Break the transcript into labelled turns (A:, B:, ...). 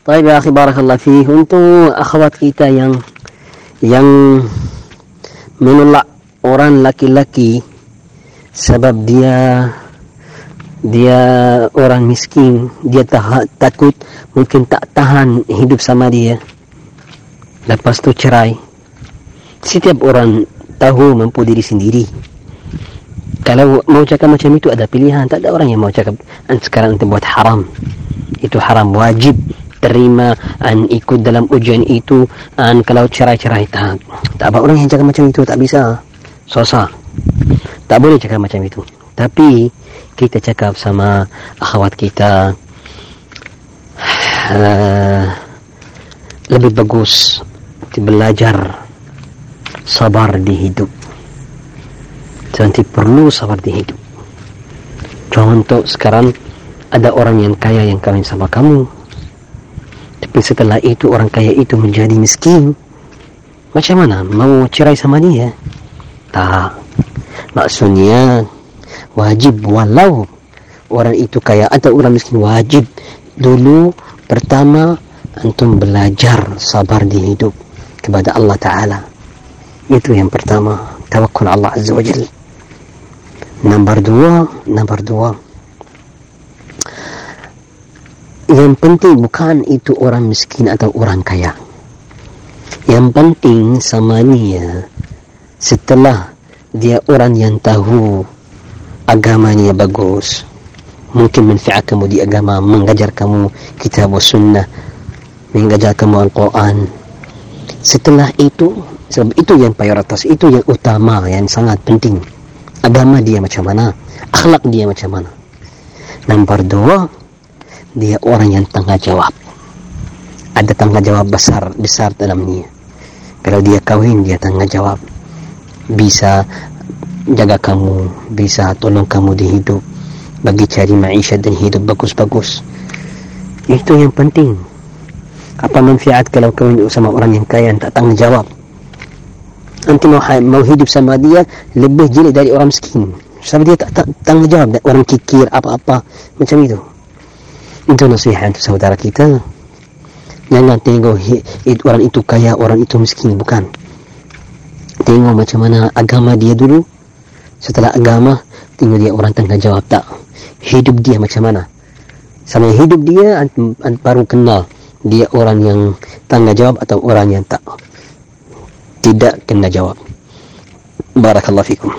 A: Baik ya akhi barakallah fi untuk akhwat kita yang yang menolak orang laki-laki sebab dia dia orang miskin dia tak, takut mungkin tak tahan hidup sama dia. Lepas tu cerai. Setiap orang tahu mampu diri sendiri. Kalau mau cakap macam itu ada pilihan. Tak ada orang yang mau cakap sekarang itu buat haram. Itu haram wajib terima an ikut dalam ujian itu an kalau cerai-cerai tak tak apa. Orang yang cakap macam itu tak bisa. Susah. Tak boleh cakap macam itu. Tapi kita cakap sama akhwat kita uh, lebih bagus belajar sabar di hidup. Nanti perlu sabar di hidup. Contoh sekarang ada orang yang kaya yang kawin sama kamu tapi setelah itu orang kaya itu menjadi miskin. Macam mana mau cerai sama dia? Tak. Maksudnya wajib walau orang itu kaya atau orang miskin wajib dulu pertama antum belajar sabar di hidup kepada Allah Ta'ala. Itu yang pertama. Tawakul Allah Azza wa Jalla. Nombor dua nombor dua yang penting bukan itu orang miskin atau orang kaya. Yang penting sama dia setelah dia orang yang tahu agamanya bagus mungkin manfaat kamu di agama mengajar kamu kitab sunnah mengajar kamu Al-Quran. Setelah itu sebab itu yang prioritas itu yang utama yang sangat penting. Agama dia macam mana? Akhlak dia macam mana? Nombor dua dia orang yang tanggung jawab ada tanggung jawab besar besar dalamnya kalau dia kawin dia tanggung jawab bisa jaga kamu bisa tolong kamu di hidup. Bagi cari maisha dan hidup bagus-bagus. Itu yang penting. Apa manfaat kalau kamu sama orang yang kaya tak tanggung jawab nanti mau, mau hidup sama dia lebih jelek dari orang miskin. Sebab dia tak, tak tanggung jawab orang kikir apa-apa. Macam itu itu nasihat untuk saudara kita. Jangan tengok orang itu kaya orang itu miskin bukan. Tengok macam mana agama dia dulu. Setelah agama tinggal dia orang tanggung jawab tak. Hidup dia macam mana? Sama hidup dia baru kenal dia orang yang tanggung jawab atau orang yang tak. Tidak kena jawab. Barakallahu fikum